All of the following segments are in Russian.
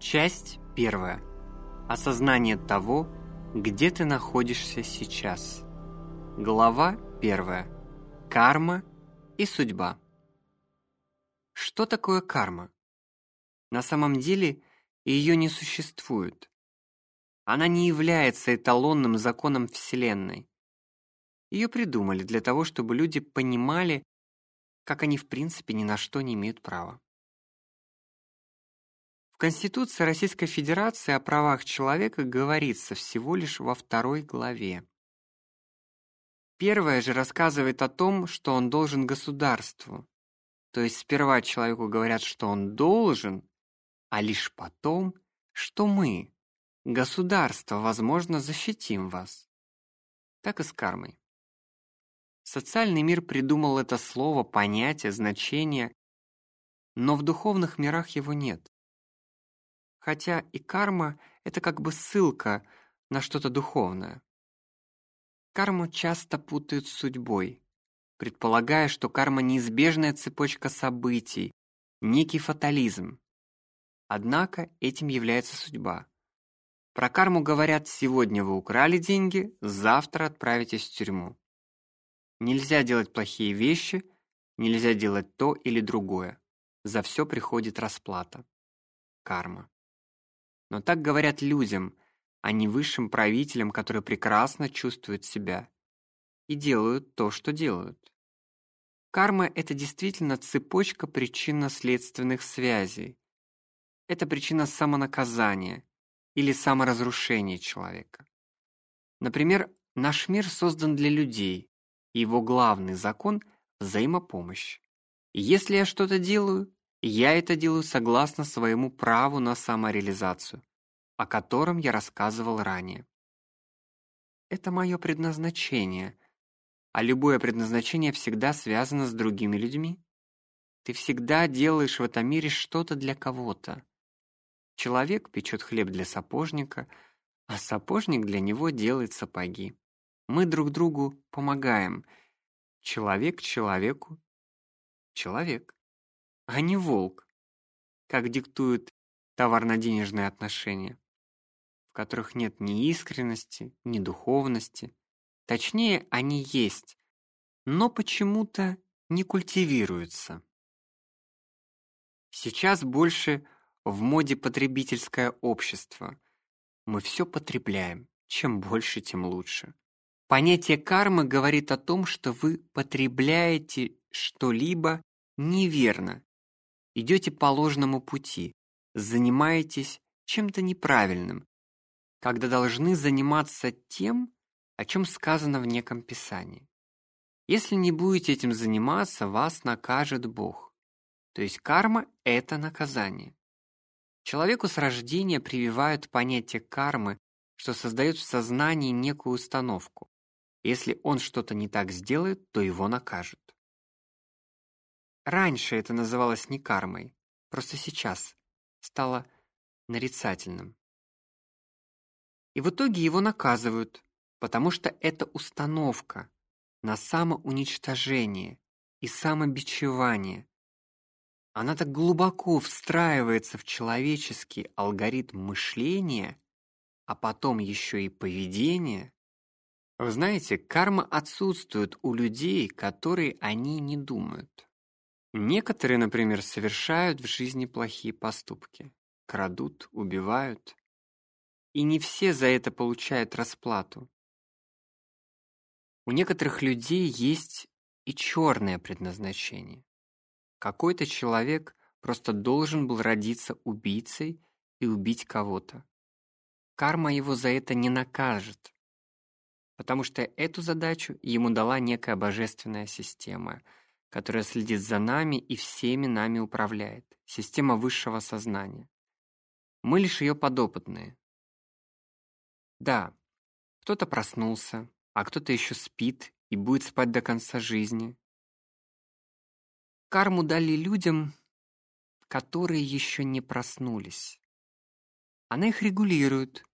Часть первая. Осознание того, где ты находишься сейчас. Глава первая. Карма и судьба. Что такое карма? На самом деле ее не существует. Она не является эталонным законом Вселенной. Ее придумали для того, чтобы люди понимали, как они в принципе ни на что не имеют права. В Конституции Российской Федерации о правах человека говорится всего лишь во второй главе. Первая же рассказывает о том, что он должен государству. То есть сперва человеку говорят, что он должен, а лишь потом, что мы, государство, возможно, защитим вас. Так и с кармой. Социальный мир придумал это слово, понятие, значение, но в духовных мирах его нет. Хотя и карма — это как бы ссылка на что-то духовное. Карму часто путают с судьбой, предполагая, что карма — неизбежная цепочка событий, некий фатализм. Однако этим является судьба. Про карму говорят «сегодня вы украли деньги, завтра отправитесь в тюрьму». Нельзя делать плохие вещи, нельзя делать то или другое. За все приходит расплата. Карма. Но так говорят людям, а не высшим правителям, которые прекрасно чувствуют себя и делают то, что делают. Карма — это действительно цепочка причинно-следственных связей. Это причина самонаказания или саморазрушения человека. Например, наш мир создан для людей, его главный закон – взаимопомощь. Если я что-то делаю, я это делаю согласно своему праву на самореализацию, о котором я рассказывал ранее. Это мое предназначение, а любое предназначение всегда связано с другими людьми. Ты всегда делаешь в этом мире что-то для кого-то. Человек печет хлеб для сапожника, а сапожник для него делает сапоги. Мы друг другу помогаем. Человек человеку. Человек, а не волк, как диктуют товарно-денежные отношения, в которых нет ни искренности, ни духовности. Точнее, они есть, но почему-то не культивируются. Сейчас больше в моде потребительское общество. Мы все потребляем, чем больше, тем лучше. Понятие кармы говорит о том, что вы потребляете что-либо неверно, идете по ложному пути, занимаетесь чем-то неправильным, когда должны заниматься тем, о чем сказано в неком писании. Если не будете этим заниматься, вас накажет Бог. То есть карма — это наказание. Человеку с рождения прививают понятие кармы, что создает в сознании некую установку. Если он что-то не так сделает, то его накажут. Раньше это называлось не кармой, просто сейчас стало нарицательным. И в итоге его наказывают, потому что это установка на самоуничтожение и самобичевание. Она так глубоко встраивается в человеческий алгоритм мышления, а потом еще и поведения, вы знаете, карма отсутствует у людей, которые они не думают. Некоторые, например, совершают в жизни плохие поступки. Крадут, убивают. И не все за это получают расплату. У некоторых людей есть и черное предназначение. Какой-то человек просто должен был родиться убийцей и убить кого-то. Карма его за это не накажет потому что эту задачу ему дала некая божественная система, которая следит за нами и всеми нами управляет, система высшего сознания. Мы лишь ее подопытные. Да, кто-то проснулся, а кто-то еще спит и будет спать до конца жизни. Карму дали людям, которые еще не проснулись. Она их регулирует,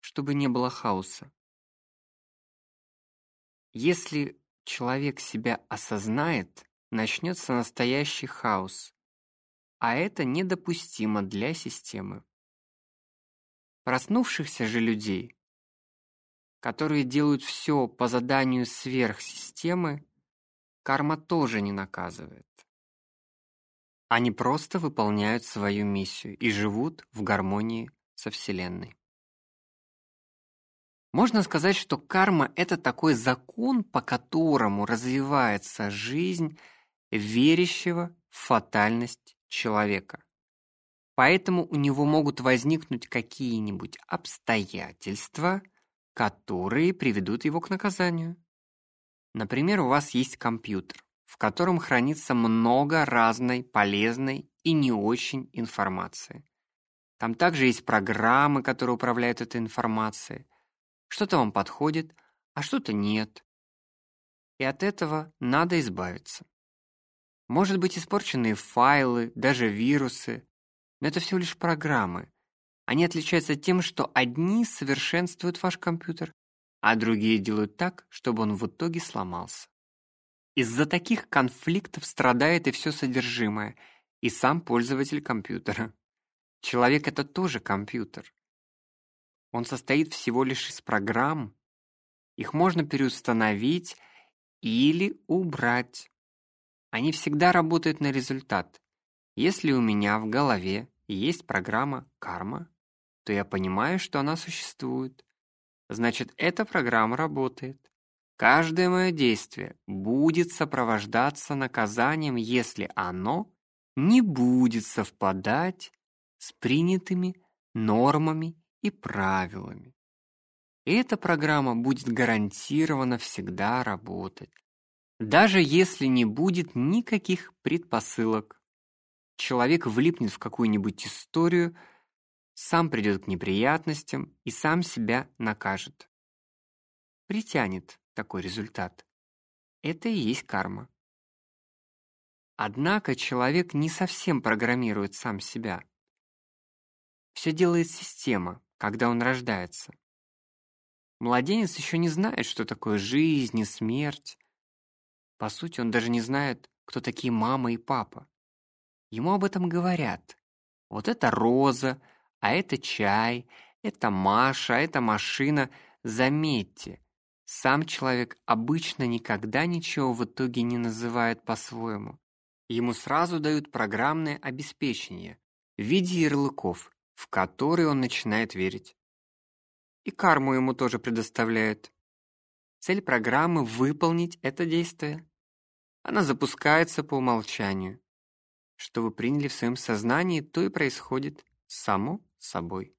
чтобы не было хаоса. Если человек себя осознает, начнется настоящий хаос, а это недопустимо для системы. Проснувшихся же людей, которые делают все по заданию сверхсистемы, карма тоже не наказывает. Они просто выполняют свою миссию и живут в гармонии со Вселенной. Можно сказать, что карма — это такой закон, по которому развивается жизнь верящего в фатальность человека. Поэтому у него могут возникнуть какие-нибудь обстоятельства, которые приведут его к наказанию. Например, у вас есть компьютер, в котором хранится много разной полезной и не очень информации. Там также есть программы, которые управляют этой информацией. Что-то вам подходит, а что-то нет. И от этого надо избавиться. Может быть, испорченные файлы, даже вирусы, но это всего лишь программы. Они отличаются тем, что одни совершенствуют ваш компьютер, а другие делают так, чтобы он в итоге сломался. Из-за таких конфликтов страдает и все содержимое, и сам пользователь компьютера. Человек — это тоже компьютер. Он состоит всего лишь из программ. Их можно переустановить или убрать. Они всегда работают на результат. Если у меня в голове есть программа карма, то я понимаю, что она существует. Значит, эта программа работает. Каждое мое действие будет сопровождаться наказанием, если оно не будет совпадать с принятыми нормами и правилами. Эта программа будет гарантированно всегда работать, даже если не будет никаких предпосылок. Человек влипнет в какую-нибудь историю, сам придет к неприятностям и сам себя накажет. Притянет такой результат. Это и есть карма. Однако человек не совсем программирует сам себя. Все делает система, когда он рождается. Младенец еще не знает, что такое жизнь и смерть. По сути, он даже не знает, кто такие мама и папа. Ему об этом говорят. Вот это Роза, а это чай, это Маша, а это машина. Заметьте, сам человек обычно никогда ничего в итоге не называет по-своему. Ему сразу дают программное обеспечение в виде ярлыков в который он начинает верить. И карму ему тоже предоставляют. Цель программы — выполнить это действие. Она запускается по умолчанию. Что вы приняли в своем сознании, то и происходит само собой.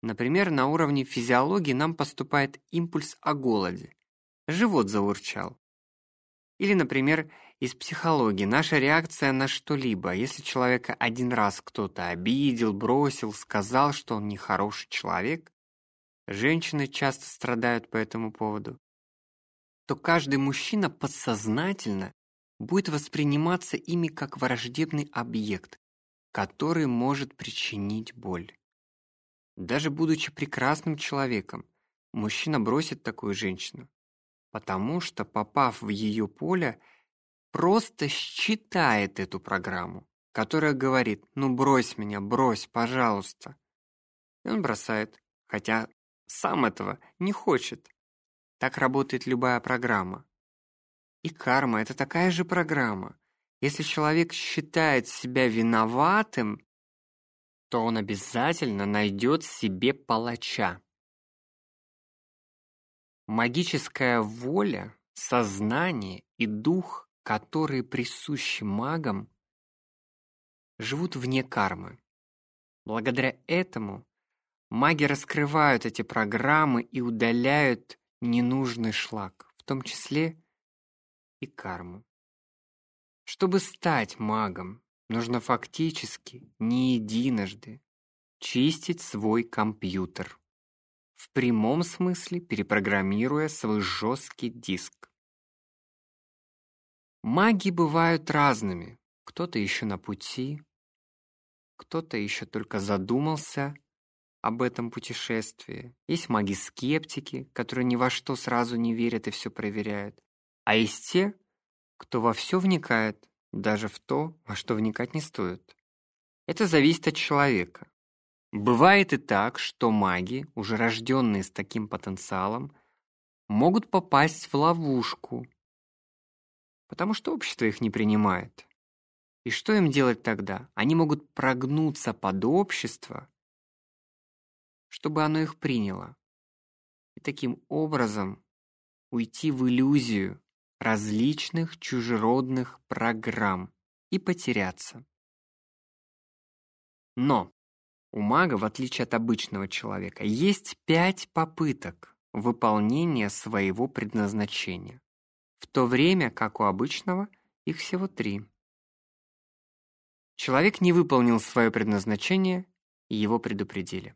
Например, на уровне физиологии нам поступает импульс о голоде. Живот заурчал. Или, например, из психологии наша реакция на что-либо. Если человека один раз кто-то обидел, бросил, сказал, что он нехороший человек, женщины часто страдают по этому поводу, то каждый мужчина подсознательно будет восприниматься ими как враждебный объект, который может причинить боль. Даже будучи прекрасным человеком, мужчина бросит такую женщину, потому что, попав в ее поле, просто считает эту программу, которая говорит «ну брось меня, брось, пожалуйста». И он бросает, хотя сам этого не хочет. Так работает любая программа. И карма — это такая же программа. Если человек считает себя виноватым, то он обязательно найдет себе палача. Магическая воля, сознание и дух, которые присущи магам, живут вне кармы. Благодаря этому маги раскрывают эти программы и удаляют ненужный шлак, в том числе и карму. Чтобы стать магом, нужно фактически не единожды чистить свой компьютер в прямом смысле перепрограммируя свой жесткий диск. Маги бывают разными. Кто-то еще на пути, кто-то еще только задумался об этом путешествии. Есть маги-скептики, которые ни во что сразу не верят и все проверяют. А есть те, кто во все вникает, даже в то, во что вникать не стоит. Это зависит от человека. Бывает и так, что маги, уже рожденные с таким потенциалом, могут попасть в ловушку, потому что общество их не принимает. И что им делать тогда? Они могут прогнуться под общество, чтобы оно их приняло. И таким образом уйти в иллюзию различных чужеродных программ и потеряться. Но у мага, в отличие от обычного человека, есть пять попыток выполнения своего предназначения, в то время как у обычного их всего три. Человек не выполнил свое предназначение, и его предупредили.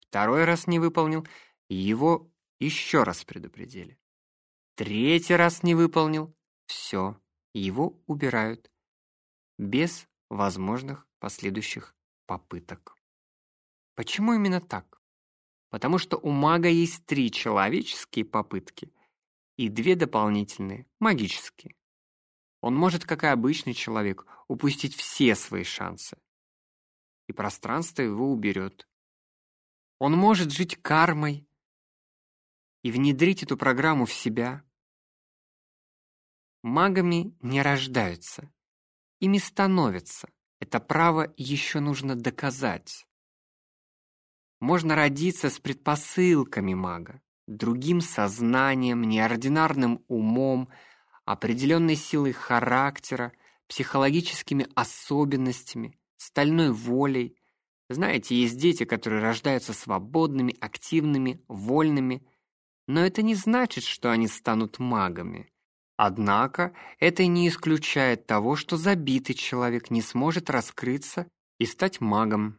Второй раз не выполнил, и его еще раз предупредили. Третий раз не выполнил, все, его убирают без возможных последующих попыток. Почему именно так? Потому что у мага есть три человеческие попытки и две дополнительные магические. Он может, как и обычный человек, упустить все свои шансы. И пространство его уберет. Он может жить кармой и внедрить эту программу в себя. Магами не рождаются, ими становятся. Это право еще нужно доказать. Можно родиться с предпосылками мага, другим сознанием, неординарным умом, определенной силой характера, психологическими особенностями, стальной волей. Знаете, есть дети, которые рождаются свободными, активными, вольными, но это не значит, что они станут магами. Однако это не исключает того, что забитый человек не сможет раскрыться и стать магом.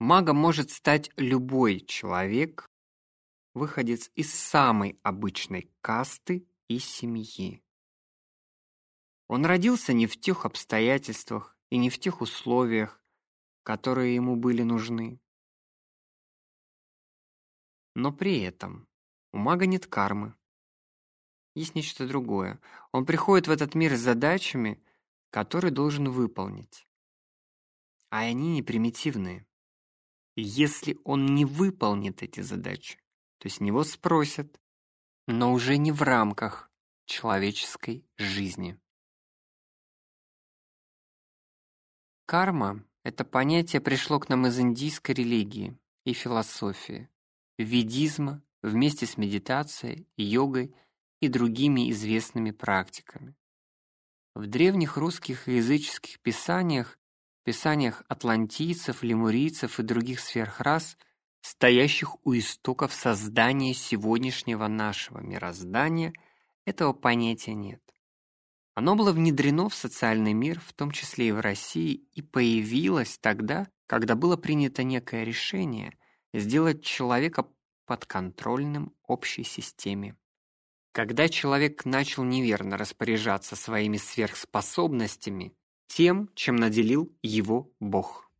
Магом может стать любой человек, выходец из самой обычной касты и семьи. Он родился не в тех обстоятельствах и не в тех условиях, которые ему были нужны. Но при этом у мага нет кармы. Есть нечто другое. Он приходит в этот мир с задачами, которые должен выполнить. А они не примитивные. Если он не выполнит эти задачи, то с него спросят, но уже не в рамках человеческой жизни. Карма это понятие пришло к нам из индийской религии и философии, ведизма вместе с медитацией, йогой и другими известными практиками. В древних русских и языческих писаниях писаниях атлантийцев, лемурийцев и других сверхрас, стоящих у истоков создания сегодняшнего нашего мироздания, этого понятия нет. Оно было внедрено в социальный мир, в том числе и в России, и появилось тогда, когда было принято некое решение сделать человека подконтрольным общей системе. Когда человек начал неверно распоряжаться своими сверхспособностями, тем, чем наделил его Бог.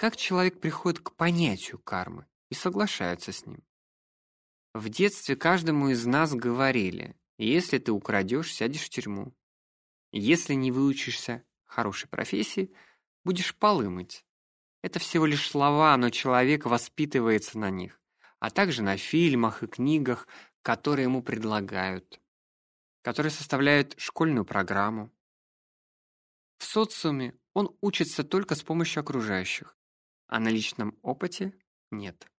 Как человек приходит к понятию кармы и соглашается с ним? В детстве каждому из нас говорили: если ты украдешь, сядешь в тюрьму. Если не выучишься хорошей профессии, будешь полы мыть. Это всего лишь слова, но человек воспитывается на них, а также на фильмах и книгах, которые ему предлагают, которые составляют школьную программу. В социуме он учится только с помощью окружающих, а на личном опыте нет.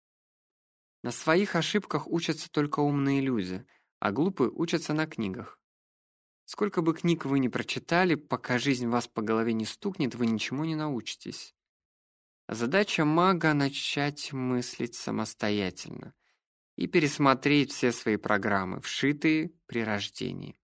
На своих ошибках учатся только умные люди, а глупые учатся на книгах. Сколько бы книг вы ни прочитали, пока жизнь вас по голове не стукнет, вы ничему не научитесь. Задача мага начать мыслить самостоятельно и пересмотреть все свои программы, вшитые при рождении.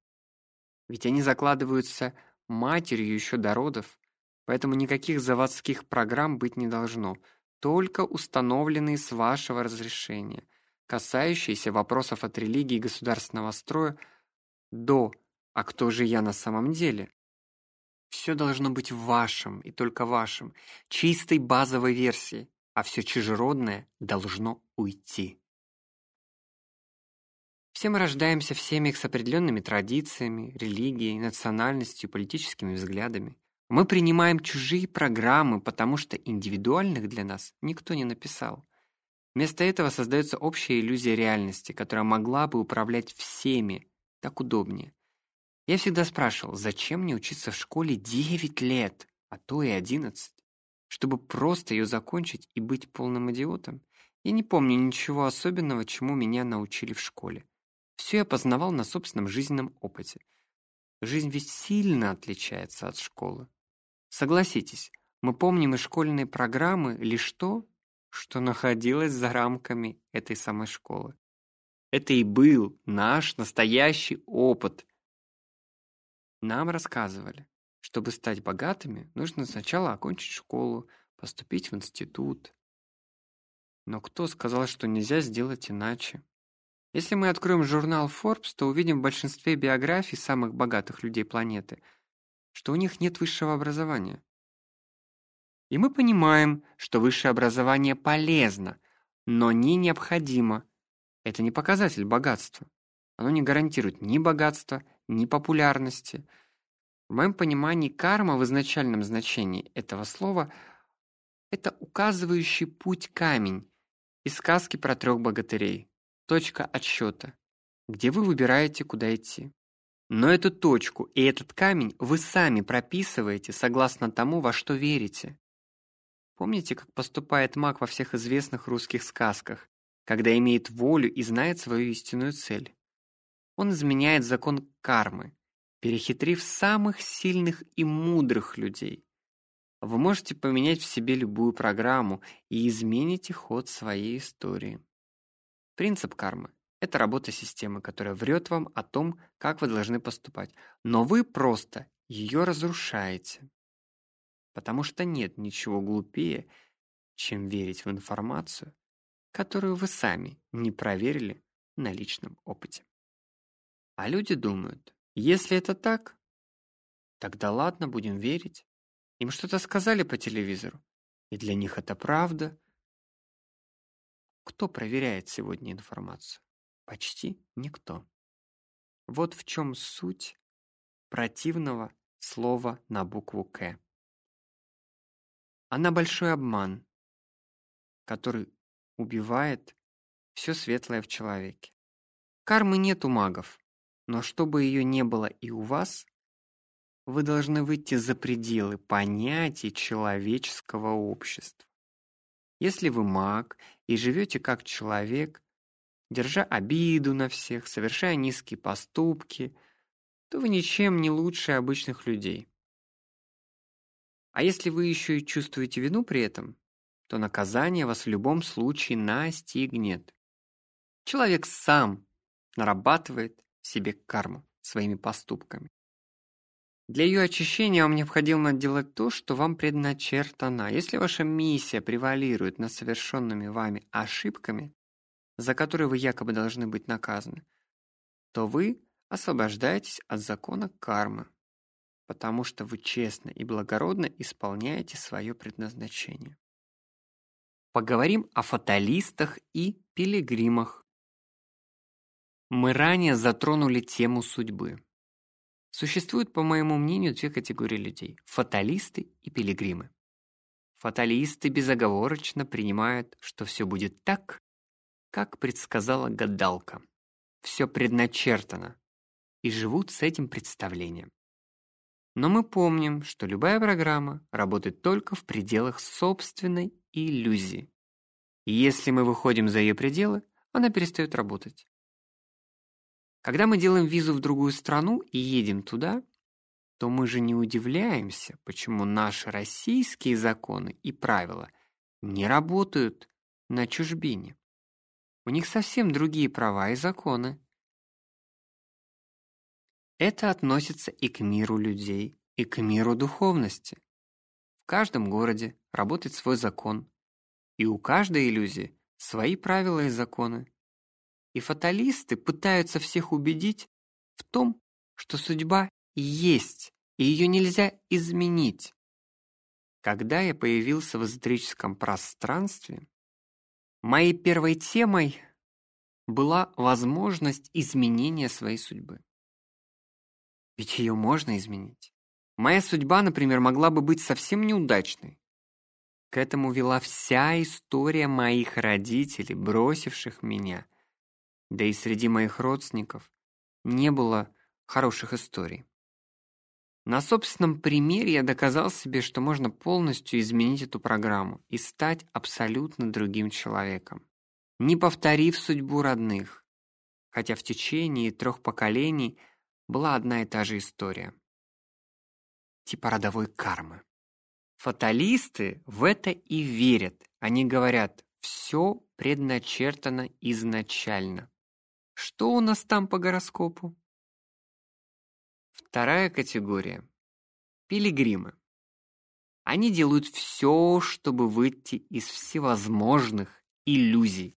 Ведь они закладываются матерью еще до родов, поэтому никаких заводских программ быть не должно, только установленные с вашего разрешения, касающиеся вопросов от религии и государственного строя до «а кто же я на самом деле?» Все должно быть в вашем и только вашем, чистой базовой версии, а все чужеродное должно уйти. Все мы рождаемся в семьях с определенными традициями, религией, национальностью, политическими взглядами. Мы принимаем чужие программы, потому что индивидуальных для нас никто не написал. Вместо этого создается общая иллюзия реальности, которая могла бы управлять всеми, так удобнее. Я всегда спрашивал, зачем мне учиться в школе 9 лет, а то и 11, чтобы просто ее закончить и быть полным идиотом? Я не помню ничего особенного, чему меня научили в школе. Все я познавал на собственном жизненном опыте. Жизнь ведь сильно отличается от школы. Согласитесь, мы помним из школьной программы лишь то, что находилось за рамками этой самой школы. Это и был наш настоящий опыт. Нам рассказывали, чтобы стать богатыми, нужно сначала окончить школу, поступить в институт. Но кто сказал, что нельзя сделать иначе? Если мы откроем журнал Forbes, то увидим в большинстве биографий самых богатых людей планеты – что у них нет высшего образования. И мы понимаем, что высшее образование полезно, но не необходимо. Это не показатель богатства. Оно не гарантирует ни богатства, ни популярности. В моем понимании карма в изначальном значении этого слова это указывающий путь камень из сказки про трех богатырей. Точка отсчета, где вы выбираете, куда идти. Но эту точку и этот камень вы сами прописываете согласно тому, во что верите. Помните, как поступает маг во всех известных русских сказках, когда имеет волю и знает свою истинную цель? Он изменяет закон кармы, перехитрив самых сильных и мудрых людей. Вы можете поменять в себе любую программу и измените ход своей истории. Принцип кармы это работа системы, которая врет вам о том, как вы должны поступать. Но вы просто ее разрушаете. Потому что нет ничего глупее, чем верить в информацию, которую вы сами не проверили на личном опыте. А люди думают, если это так, тогда ладно, будем верить. Им что-то сказали по телевизору, и для них это правда. Кто проверяет сегодня информацию? Почти никто. Вот в чем суть противного слова на букву «К». Она большой обман, который убивает все светлое в человеке. Кармы нет у магов, но чтобы ее не было и у вас, вы должны выйти за пределы понятий человеческого общества. Если вы маг и живете как человек, держа обиду на всех, совершая низкие поступки, то вы ничем не лучше обычных людей. А если вы еще и чувствуете вину при этом, то наказание вас в любом случае настигнет. Человек сам нарабатывает себе карму своими поступками. Для ее очищения вам необходимо делать то, что вам предначертано. Если ваша миссия превалирует над совершенными вами ошибками, за которые вы якобы должны быть наказаны, то вы освобождаетесь от закона кармы, потому что вы честно и благородно исполняете свое предназначение. Поговорим о фаталистах и пилигримах. Мы ранее затронули тему судьбы. Существует, по моему мнению, две категории людей – фаталисты и пилигримы. Фаталисты безоговорочно принимают, что все будет так, как предсказала гадалка. Все предначертано, и живут с этим представлением. Но мы помним, что любая программа работает только в пределах собственной иллюзии. И если мы выходим за ее пределы, она перестает работать. Когда мы делаем визу в другую страну и едем туда, то мы же не удивляемся, почему наши российские законы и правила не работают на чужбине. У них совсем другие права и законы. Это относится и к миру людей, и к миру духовности. В каждом городе работает свой закон, и у каждой иллюзии свои правила и законы. И фаталисты пытаются всех убедить в том, что судьба есть, и ее нельзя изменить. Когда я появился в эзотерическом пространстве, Моей первой темой была возможность изменения своей судьбы. Ведь ее можно изменить. Моя судьба, например, могла бы быть совсем неудачной. К этому вела вся история моих родителей, бросивших меня. Да и среди моих родственников не было хороших историй. На собственном примере я доказал себе, что можно полностью изменить эту программу и стать абсолютно другим человеком, не повторив судьбу родных, хотя в течение трех поколений была одна и та же история. Типа родовой кармы. Фаталисты в это и верят. Они говорят, все предначертано изначально. Что у нас там по гороскопу? Вторая категория – пилигримы. Они делают все, чтобы выйти из всевозможных иллюзий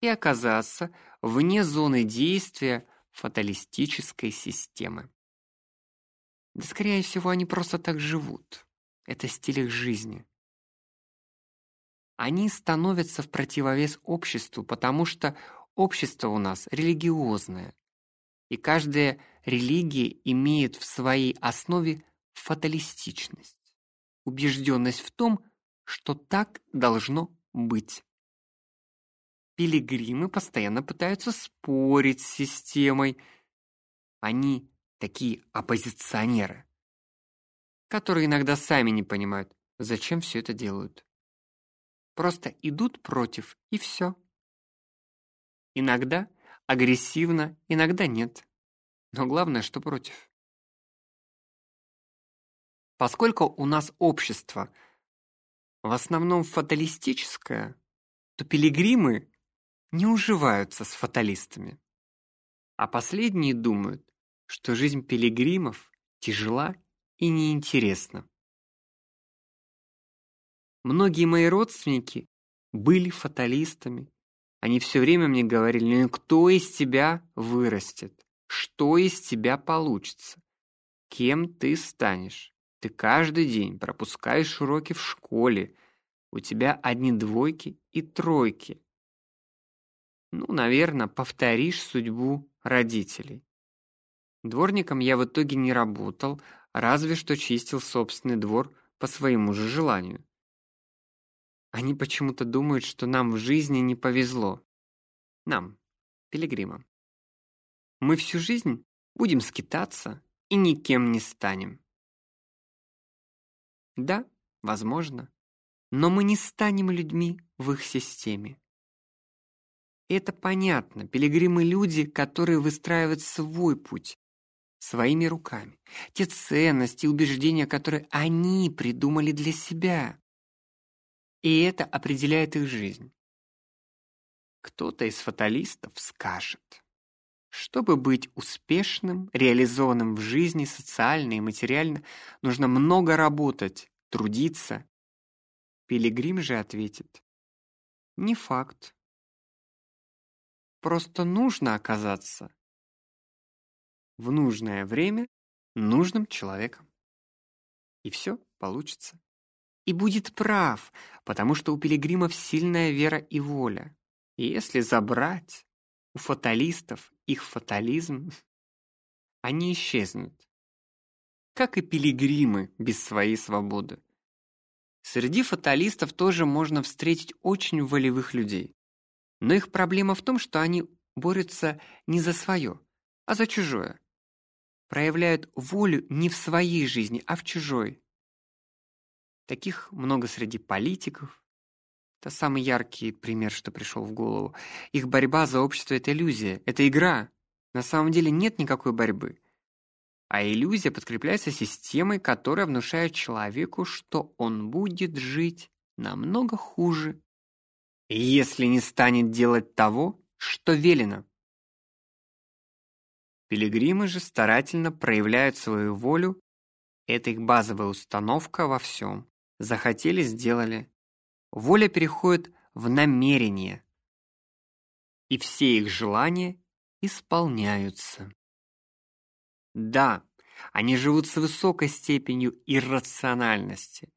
и оказаться вне зоны действия фаталистической системы. Да, скорее всего, они просто так живут. Это стиль их жизни. Они становятся в противовес обществу, потому что общество у нас религиозное, и каждая религия имеет в своей основе фаталистичность, убежденность в том, что так должно быть. Пилигримы постоянно пытаются спорить с системой. Они такие оппозиционеры, которые иногда сами не понимают, зачем все это делают. Просто идут против и все. Иногда агрессивно, иногда нет. Но главное, что против. Поскольку у нас общество в основном фаталистическое, то пилигримы не уживаются с фаталистами. А последние думают, что жизнь пилигримов тяжела и неинтересна. Многие мои родственники были фаталистами они все время мне говорили, ну кто из тебя вырастет? Что из тебя получится? Кем ты станешь? Ты каждый день пропускаешь уроки в школе. У тебя одни двойки и тройки. Ну, наверное, повторишь судьбу родителей. Дворником я в итоге не работал, разве что чистил собственный двор по своему же желанию. Они почему-то думают, что нам в жизни не повезло. Нам, пилигримам. Мы всю жизнь будем скитаться и никем не станем. Да, возможно, но мы не станем людьми в их системе. это понятно. Пилигримы люди, которые выстраивают свой путь своими руками. Те ценности и убеждения, которые они придумали для себя и это определяет их жизнь. Кто-то из фаталистов скажет, чтобы быть успешным, реализованным в жизни социально и материально, нужно много работать, трудиться. Пилигрим же ответит, не факт. Просто нужно оказаться в нужное время нужным человеком. И все получится и будет прав, потому что у пилигримов сильная вера и воля. И если забрать у фаталистов их фатализм, они исчезнут. Как и пилигримы без своей свободы. Среди фаталистов тоже можно встретить очень волевых людей. Но их проблема в том, что они борются не за свое, а за чужое. Проявляют волю не в своей жизни, а в чужой. Таких много среди политиков. Это самый яркий пример, что пришел в голову. Их борьба за общество — это иллюзия, это игра. На самом деле нет никакой борьбы. А иллюзия подкрепляется системой, которая внушает человеку, что он будет жить намного хуже, если не станет делать того, что велено. Пилигримы же старательно проявляют свою волю, это их базовая установка во всем. Захотели – сделали. Воля переходит в намерение. И все их желания исполняются. Да, они живут с высокой степенью иррациональности.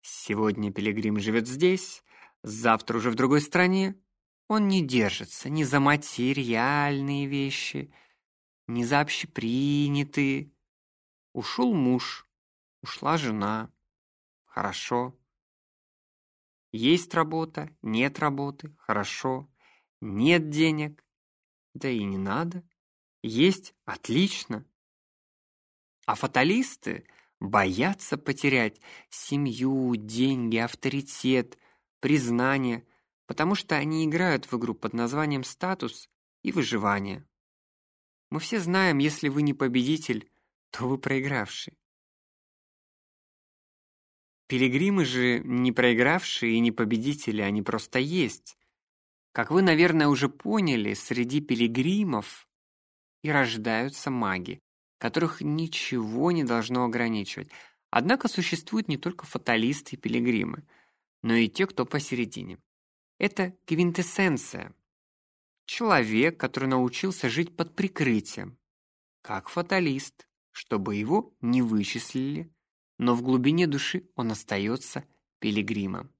Сегодня пилигрим живет здесь, завтра уже в другой стране. Он не держится ни за материальные вещи, ни за общепринятые. Ушел муж, Ушла жена. Хорошо. Есть работа, нет работы. Хорошо. Нет денег. Да и не надо. Есть отлично. А фаталисты боятся потерять семью, деньги, авторитет, признание, потому что они играют в игру под названием статус и выживание. Мы все знаем, если вы не победитель, то вы проигравший. Пилигримы же не проигравшие и не победители, они просто есть. Как вы, наверное, уже поняли, среди пилигримов и рождаются маги, которых ничего не должно ограничивать. Однако существуют не только фаталисты и пилигримы, но и те, кто посередине. Это квинтэссенция. Человек, который научился жить под прикрытием, как фаталист, чтобы его не вычислили, но в глубине души он остается пилигримом.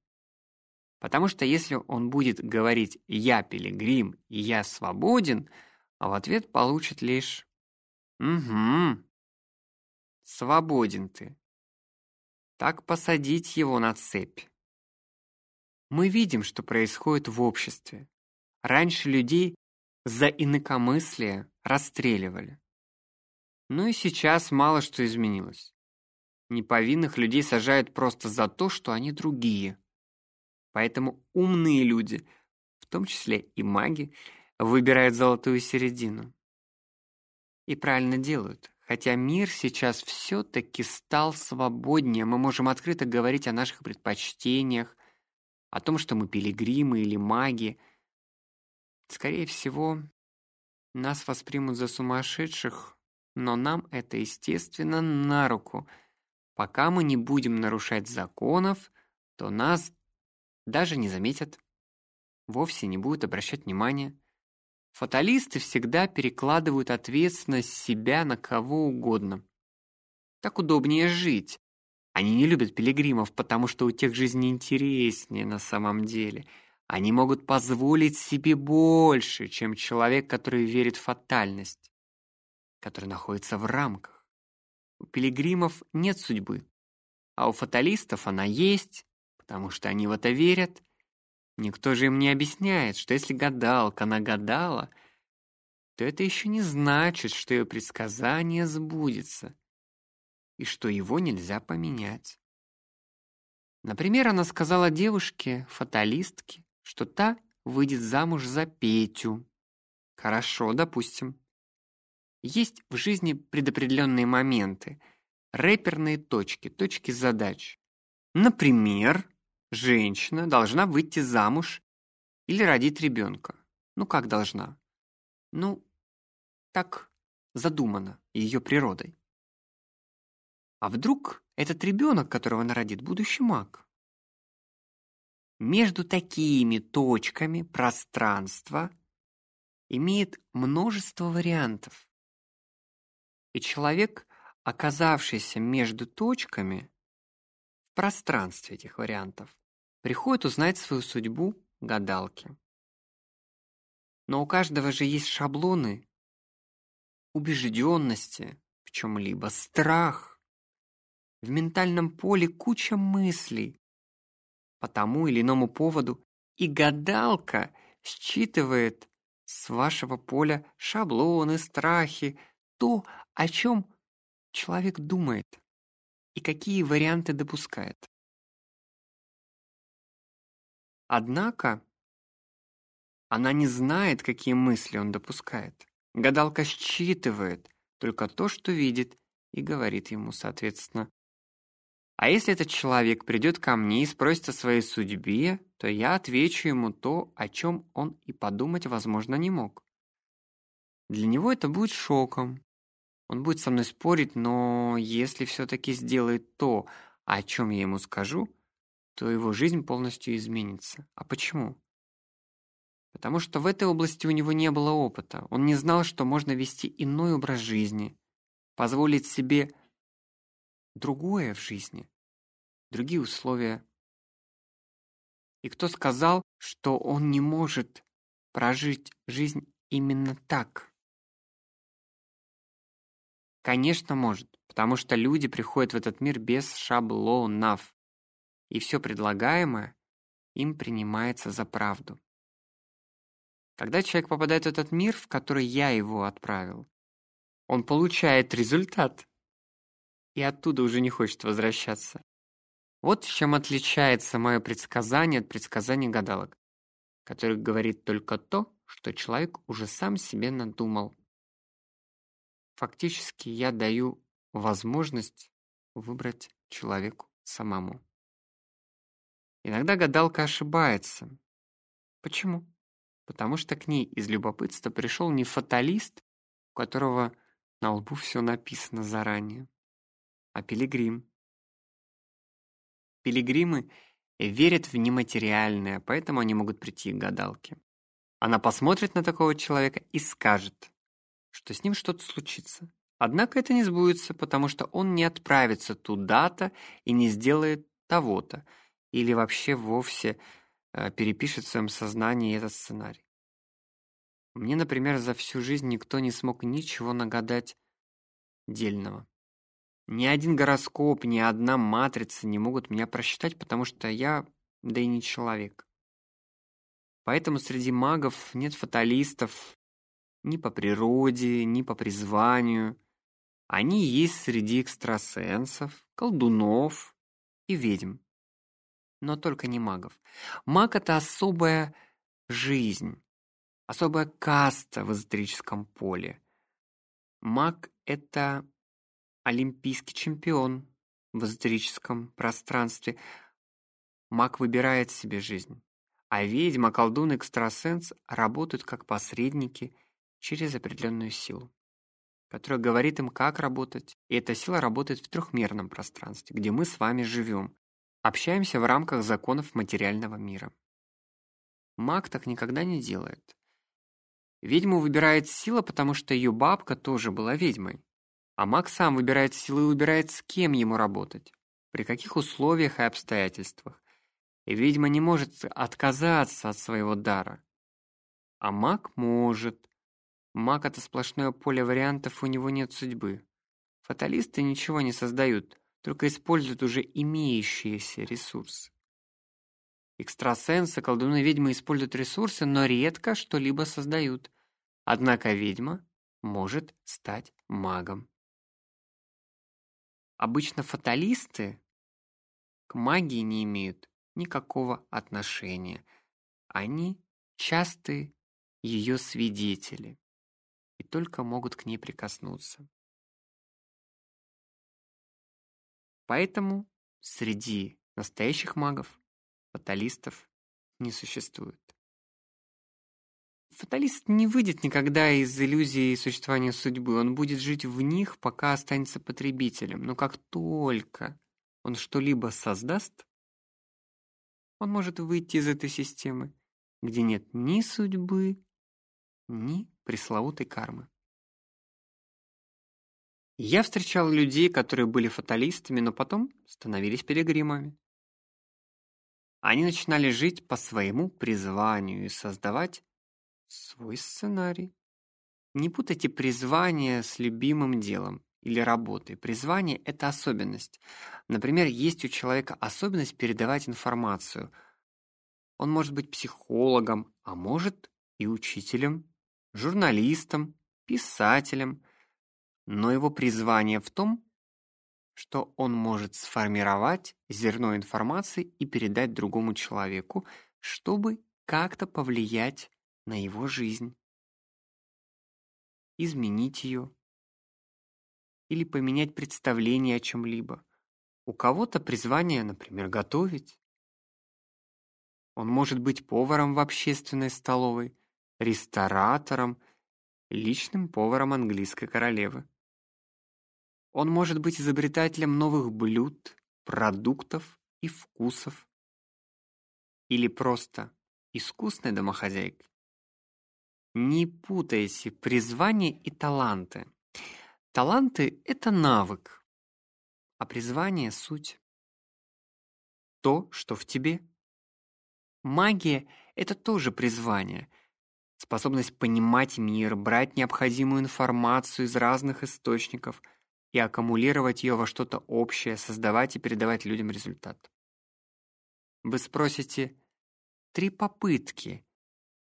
Потому что если он будет говорить «я пилигрим» и «я свободен», а в ответ получит лишь «Угу, свободен ты». Так посадить его на цепь. Мы видим, что происходит в обществе. Раньше людей за инакомыслие расстреливали. Ну и сейчас мало что изменилось. Неповинных людей сажают просто за то, что они другие. Поэтому умные люди, в том числе и маги, выбирают золотую середину. И правильно делают. Хотя мир сейчас все таки стал свободнее, мы можем открыто говорить о наших предпочтениях, о том, что мы пилигримы или маги. Скорее всего, нас воспримут за сумасшедших, но нам это, естественно, на руку — Пока мы не будем нарушать законов, то нас даже не заметят, вовсе не будут обращать внимания. Фаталисты всегда перекладывают ответственность себя на кого угодно. Так удобнее жить. Они не любят пилигримов, потому что у тех жизнь интереснее на самом деле. Они могут позволить себе больше, чем человек, который верит в фатальность, который находится в рамках. У пилигримов нет судьбы, а у фаталистов она есть, потому что они в это верят. Никто же им не объясняет, что если гадалка нагадала, то это еще не значит, что ее предсказание сбудется и что его нельзя поменять. Например, она сказала девушке, фаталистке, что та выйдет замуж за Петю. Хорошо, допустим. Есть в жизни предопределенные моменты, рэперные точки, точки задач. Например, женщина должна выйти замуж или родить ребенка. Ну как должна? Ну, так задумано ее природой. А вдруг этот ребенок, которого она родит, будущий маг? Между такими точками пространство имеет множество вариантов. И человек, оказавшийся между точками в пространстве этих вариантов, приходит узнать свою судьбу гадалки. Но у каждого же есть шаблоны убежденности в чем либо страх. В ментальном поле куча мыслей по тому или иному поводу, и гадалка считывает с вашего поля шаблоны, страхи, то, о чем человек думает и какие варианты допускает. Однако она не знает, какие мысли он допускает. Гадалка считывает только то, что видит, и говорит ему, соответственно. А если этот человек придет ко мне и спросит о своей судьбе, то я отвечу ему то, о чем он и подумать, возможно, не мог. Для него это будет шоком, он будет со мной спорить, но если все таки сделает то, о чем я ему скажу, то его жизнь полностью изменится. А почему? Потому что в этой области у него не было опыта. Он не знал, что можно вести иной образ жизни, позволить себе другое в жизни, другие условия. И кто сказал, что он не может прожить жизнь именно так? Конечно, может, потому что люди приходят в этот мир без шаблонов, и все предлагаемое им принимается за правду. Когда человек попадает в этот мир, в который я его отправил, он получает результат и оттуда уже не хочет возвращаться. Вот чем отличается мое предсказание от предсказаний гадалок, который говорит только то, что человек уже сам себе надумал. Фактически я даю возможность выбрать человеку самому. Иногда гадалка ошибается. Почему? Потому что к ней из любопытства пришел не фаталист, у которого на лбу все написано заранее, а пилигрим. Пилигримы верят в нематериальное, поэтому они могут прийти к гадалке. Она посмотрит на такого человека и скажет, что с ним что-то случится. Однако это не сбудется, потому что он не отправится туда-то и не сделает того-то, или вообще вовсе э, перепишет в своем сознании этот сценарий. Мне, например, за всю жизнь никто не смог ничего нагадать дельного. Ни один гороскоп, ни одна матрица не могут меня просчитать, потому что я, да и не человек. Поэтому среди магов нет фаталистов ни по природе, ни по призванию. Они есть среди экстрасенсов, колдунов и ведьм. Но только не магов. Маг — это особая жизнь, особая каста в эзотерическом поле. Маг — это олимпийский чемпион в эзотерическом пространстве. Маг выбирает себе жизнь. А ведьма, колдун, экстрасенс работают как посредники через определенную силу, которая говорит им, как работать. И эта сила работает в трехмерном пространстве, где мы с вами живем, общаемся в рамках законов материального мира. Маг так никогда не делает. Ведьму выбирает сила, потому что ее бабка тоже была ведьмой. А маг сам выбирает силы и выбирает, с кем ему работать, при каких условиях и обстоятельствах. И ведьма не может отказаться от своего дара. А маг может. Маг — это сплошное поле вариантов, у него нет судьбы. Фаталисты ничего не создают, только используют уже имеющиеся ресурсы. Экстрасенсы, колдуны, ведьмы используют ресурсы, но редко что-либо создают. Однако ведьма может стать магом. Обычно фаталисты к магии не имеют никакого отношения. Они частые ее свидетели только могут к ней прикоснуться. Поэтому среди настоящих магов фаталистов не существует. Фаталист не выйдет никогда из иллюзии существования судьбы. Он будет жить в них, пока останется потребителем. Но как только он что-либо создаст, он может выйти из этой системы, где нет ни судьбы, ни пресловутой кармы. Я встречал людей, которые были фаталистами, но потом становились пилигримами. Они начинали жить по своему призванию и создавать свой сценарий. Не путайте призвание с любимым делом или работой. Призвание — это особенность. Например, есть у человека особенность передавать информацию. Он может быть психологом, а может и учителем, журналистом, писателем. Но его призвание в том, что он может сформировать зерно информации и передать другому человеку, чтобы как-то повлиять на его жизнь, изменить ее или поменять представление о чем-либо. У кого-то призвание, например, готовить. Он может быть поваром в общественной столовой, ресторатором, личным поваром английской королевы. Он может быть изобретателем новых блюд, продуктов и вкусов. Или просто искусной домохозяйкой. Не путайте призвание и таланты. Таланты — это навык, а призвание — суть. То, что в тебе. Магия — это тоже призвание — способность понимать мир, брать необходимую информацию из разных источников и аккумулировать ее во что-то общее, создавать и передавать людям результат. Вы спросите, три попытки,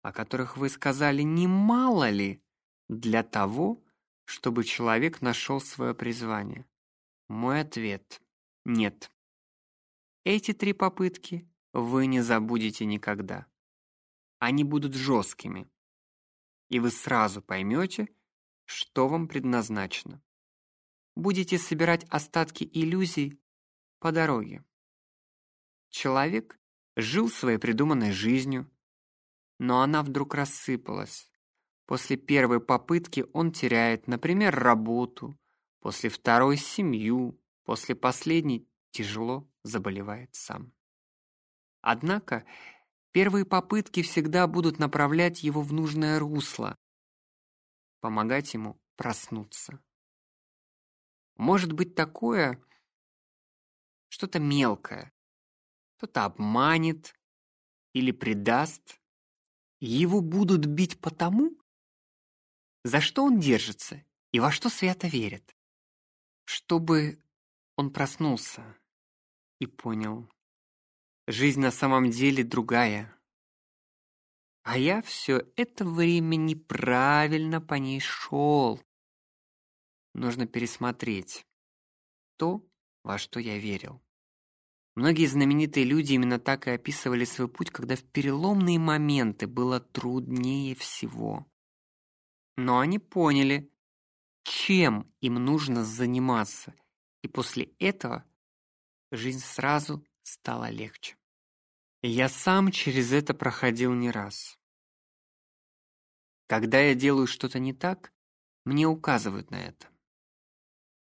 о которых вы сказали, немало ли для того, чтобы человек нашел свое призвание? Мой ответ – нет. Эти три попытки вы не забудете никогда. Они будут жесткими, и вы сразу поймете, что вам предназначено. Будете собирать остатки иллюзий по дороге. Человек жил своей придуманной жизнью, но она вдруг рассыпалась. После первой попытки он теряет, например, работу, после второй семью, после последней тяжело заболевает сам. Однако первые попытки всегда будут направлять его в нужное русло, помогать ему проснуться. Может быть такое что-то мелкое. Кто-то обманет или предаст. Его будут бить потому, за что он держится и во что свято верит. Чтобы он проснулся и понял, жизнь на самом деле другая. А я все это время неправильно по ней шел. Нужно пересмотреть то, во что я верил. Многие знаменитые люди именно так и описывали свой путь, когда в переломные моменты было труднее всего. Но они поняли, чем им нужно заниматься, и после этого жизнь сразу стала легче. Я сам через это проходил не раз. Когда я делаю что-то не так, мне указывают на это.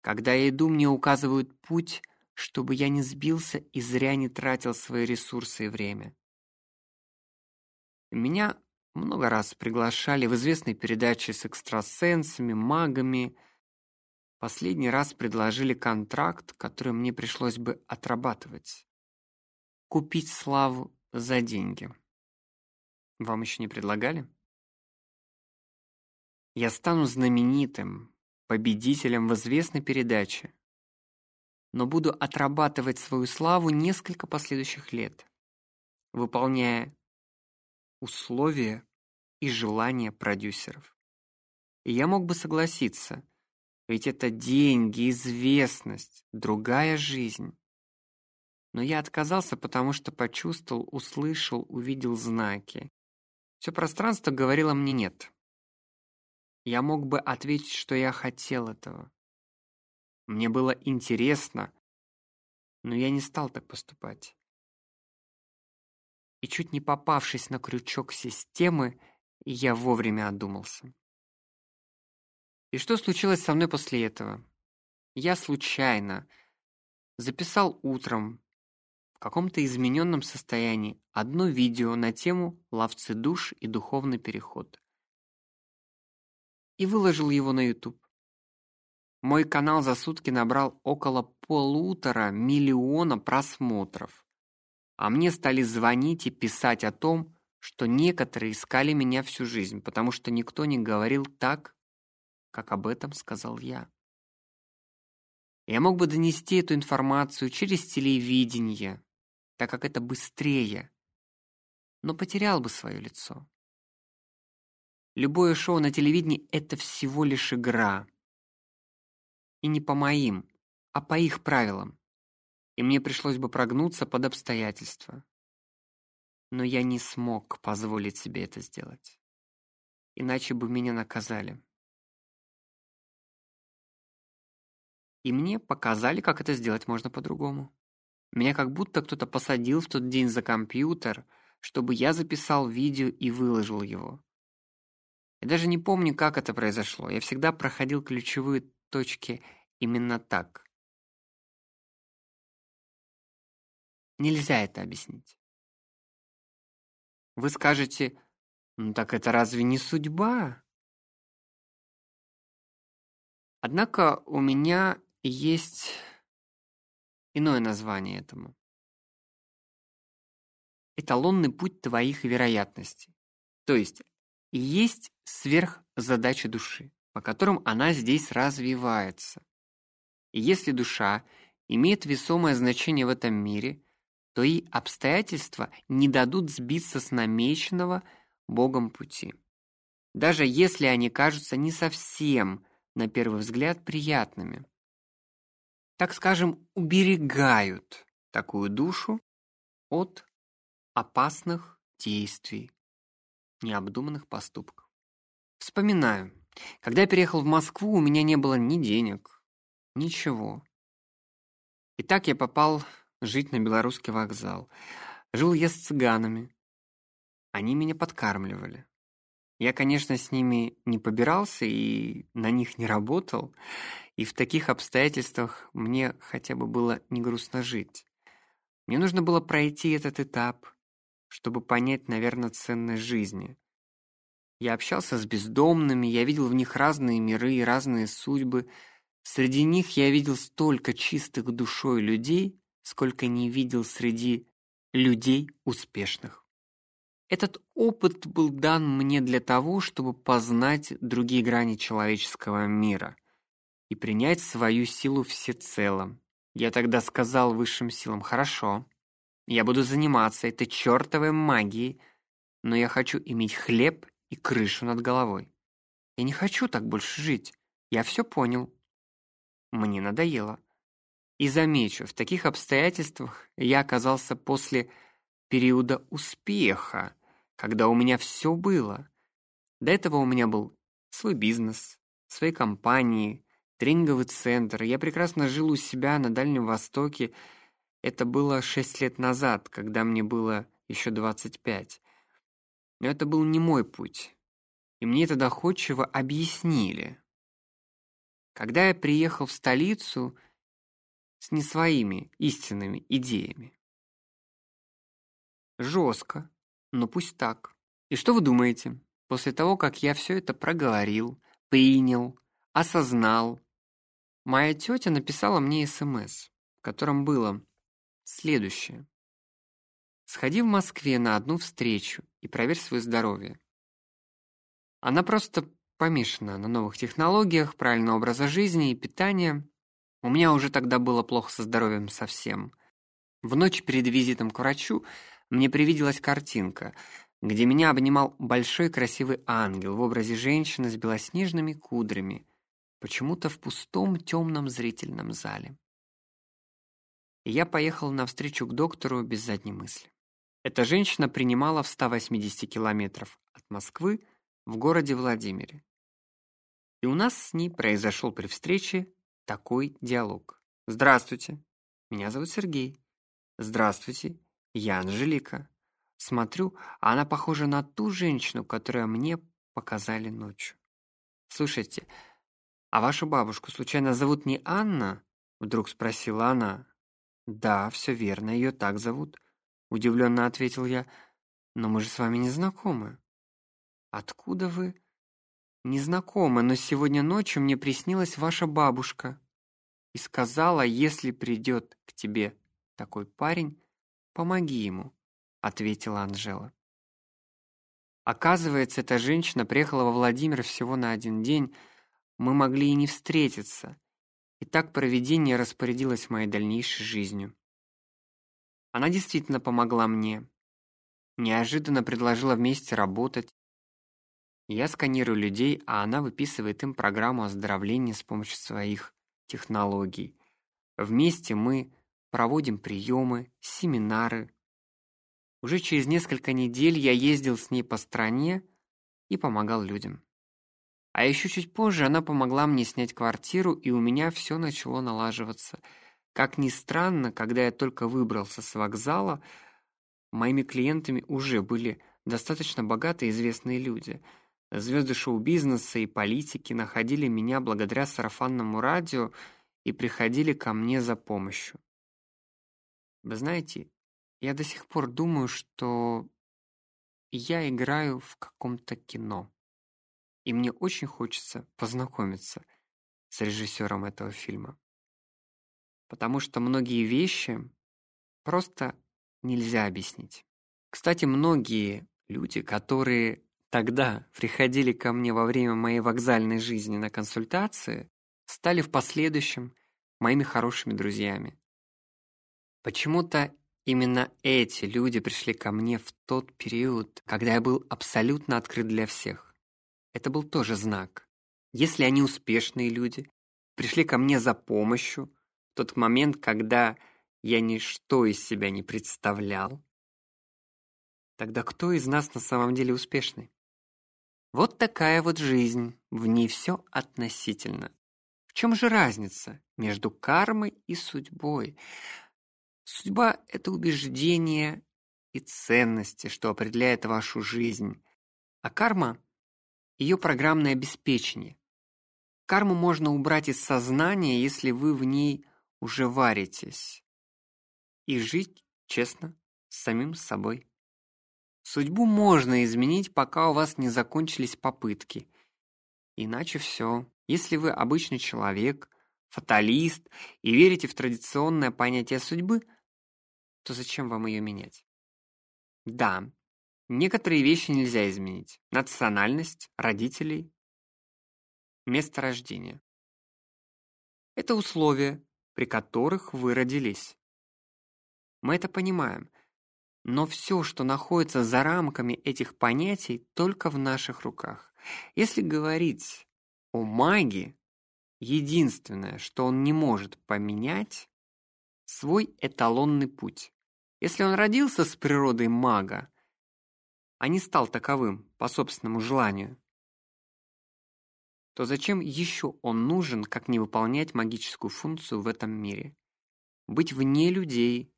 Когда я иду, мне указывают путь, чтобы я не сбился и зря не тратил свои ресурсы и время. Меня много раз приглашали в известные передачи с экстрасенсами, магами. Последний раз предложили контракт, который мне пришлось бы отрабатывать. Купить славу за деньги. Вам еще не предлагали? Я стану знаменитым, победителем в известной передаче, но буду отрабатывать свою славу несколько последующих лет, выполняя условия и желания продюсеров. И я мог бы согласиться, ведь это деньги, известность, другая жизнь. Но я отказался, потому что почувствовал, услышал, увидел знаки. Все пространство говорило мне нет. Я мог бы ответить, что я хотел этого. Мне было интересно, но я не стал так поступать и чуть не попавшись на крючок системы, я вовремя одумался. И что случилось со мной после этого? Я случайно записал утром в каком-то измененном состоянии одно видео на тему «Ловцы душ и духовный переход» и выложил его на YouTube. Мой канал за сутки набрал около полутора миллиона просмотров а мне стали звонить и писать о том, что некоторые искали меня всю жизнь, потому что никто не говорил так, как об этом сказал я. Я мог бы донести эту информацию через телевидение, так как это быстрее, но потерял бы свое лицо. Любое шоу на телевидении это всего лишь игра. И не по моим, а по их правилам и мне пришлось бы прогнуться под обстоятельства. Но я не смог позволить себе это сделать. Иначе бы меня наказали. И мне показали, как это сделать можно по-другому. Меня как будто кто-то посадил в тот день за компьютер, чтобы я записал видео и выложил его. Я даже не помню, как это произошло. Я всегда проходил ключевые точки именно так. Нельзя это объяснить. Вы скажете, ну так это разве не судьба? Однако у меня есть иное название этому. Эталонный путь твоих вероятностей. То есть есть сверхзадача души, по которым она здесь развивается. И если душа имеет весомое значение в этом мире, то и обстоятельства не дадут сбиться с намеченного Богом пути. Даже если они кажутся не совсем, на первый взгляд, приятными. Так скажем, уберегают такую душу от опасных действий, необдуманных поступков. Вспоминаю, когда я переехал в Москву, у меня не было ни денег, ничего. И так я попал жить на белорусский вокзал. Жил я с цыганами. Они меня подкармливали. Я, конечно, с ними не побирался и на них не работал, и в таких обстоятельствах мне хотя бы было не грустно жить. Мне нужно было пройти этот этап, чтобы понять, наверное, ценность жизни. Я общался с бездомными, я видел в них разные миры и разные судьбы. Среди них я видел столько чистых душой людей, сколько не видел среди людей успешных. Этот опыт был дан мне для того, чтобы познать другие грани человеческого мира и принять свою силу всецело. Я тогда сказал высшим силам: "Хорошо. Я буду заниматься этой чертовой магией, но я хочу иметь хлеб и крышу над головой. Я не хочу так больше жить. Я все понял. Мне надоело. И замечу, в таких обстоятельствах я оказался после периода успеха, когда у меня все было. До этого у меня был свой бизнес, свои компании, тренинговый центр. Я прекрасно жил у себя на Дальнем Востоке. Это было шесть лет назад, когда мне было еще 25. Но это был не мой путь. И мне это доходчиво объяснили. Когда я приехал в столицу с не своими истинными идеями. Жестко, но пусть так. И что вы думаете? После того, как я все это проговорил, принял, осознал, моя тетя написала мне СМС, в котором было следующее: Сходи в Москве на одну встречу и проверь свое здоровье. Она просто помешана на новых технологиях, правильном образе жизни и питания. У меня уже тогда было плохо со здоровьем совсем. В ночь перед визитом к врачу мне привиделась картинка, где меня обнимал большой красивый ангел в образе женщины с белоснежными кудрями, почему-то в пустом темном зрительном зале. И я поехал навстречу к доктору без задней мысли. Эта женщина принимала в 180 километров от Москвы в городе Владимире. И у нас с ней произошел при встрече такой диалог. Здравствуйте. Меня зовут Сергей. Здравствуйте. Я Анжелика. Смотрю, она похожа на ту женщину, которую мне показали ночью. Слушайте, а вашу бабушку случайно зовут не Анна? Вдруг спросила она. Да, все верно, ее так зовут, удивленно ответил я. Но мы же с вами не знакомы. Откуда вы? Не знакомы, но сегодня ночью мне приснилась ваша бабушка и сказала, если придет к тебе такой парень, помоги ему, ответила Анжела. Оказывается, эта женщина приехала во Владимир всего на один день. Мы могли и не встретиться. И так провидение распорядилось моей дальнейшей жизнью. Она действительно помогла мне. Неожиданно предложила вместе работать. Я сканирую людей, а она выписывает им программу оздоровления с помощью своих технологий. Вместе мы проводим приемы, семинары. Уже через несколько недель я ездил с ней по стране и помогал людям. А еще чуть позже она помогла мне снять квартиру, и у меня все начало налаживаться. Как ни странно, когда я только выбрался с вокзала, моими клиентами уже были достаточно богатые известные люди – Звезды шоу-бизнеса и политики находили меня благодаря сарафанному радио и приходили ко мне за помощью. Вы знаете, я до сих пор думаю, что я играю в каком-то кино. И мне очень хочется познакомиться с режиссером этого фильма. Потому что многие вещи просто нельзя объяснить. Кстати, многие люди, которые тогда приходили ко мне во время моей вокзальной жизни на консультации, стали в последующем моими хорошими друзьями. Почему-то именно эти люди пришли ко мне в тот период, когда я был абсолютно открыт для всех. Это был тоже знак. Если они успешные люди, пришли ко мне за помощью в тот момент, когда я ничто из себя не представлял, тогда кто из нас на самом деле успешный? Вот такая вот жизнь, в ней все относительно. В чем же разница между кармой и судьбой? Судьба — это убеждение и ценности, что определяет вашу жизнь, а карма — ее программное обеспечение. Карму можно убрать из сознания, если вы в ней уже варитесь. И жить честно с самим собой. Судьбу можно изменить, пока у вас не закончились попытки. Иначе все. Если вы обычный человек, фаталист и верите в традиционное понятие судьбы, то зачем вам ее менять? Да, некоторые вещи нельзя изменить. Национальность, родителей, место рождения. Это условия, при которых вы родились. Мы это понимаем. Но все, что находится за рамками этих понятий, только в наших руках. Если говорить о маге, единственное, что он не может поменять, свой эталонный путь. Если он родился с природой мага, а не стал таковым по собственному желанию, то зачем еще он нужен, как не выполнять магическую функцию в этом мире? Быть вне людей,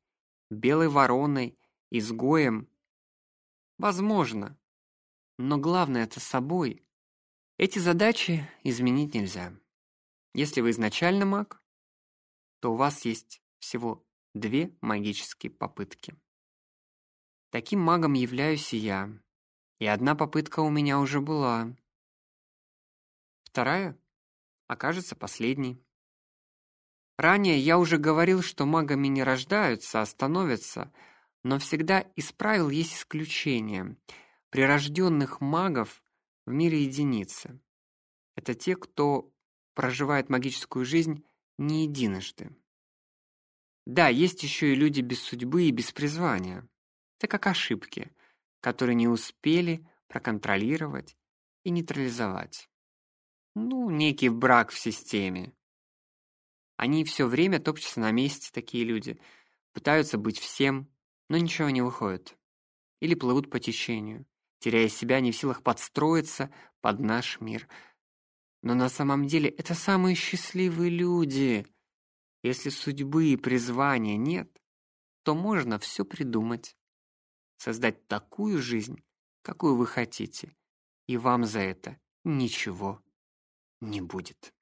белой вороной изгоем? Возможно. Но главное это собой. Эти задачи изменить нельзя. Если вы изначально маг, то у вас есть всего две магические попытки. Таким магом являюсь я. И одна попытка у меня уже была. Вторая окажется последней. Ранее я уже говорил, что магами не рождаются, а становятся – но всегда из правил есть исключения. Прирожденных магов в мире единицы. Это те, кто проживает магическую жизнь не единожды. Да, есть еще и люди без судьбы и без призвания. Это как ошибки, которые не успели проконтролировать и нейтрализовать. Ну, некий брак в системе. Они все время топчутся на месте, такие люди, пытаются быть всем, но ничего не выходит. Или плывут по течению, теряя себя, не в силах подстроиться под наш мир. Но на самом деле это самые счастливые люди. Если судьбы и призвания нет, то можно все придумать. Создать такую жизнь, какую вы хотите, и вам за это ничего не будет.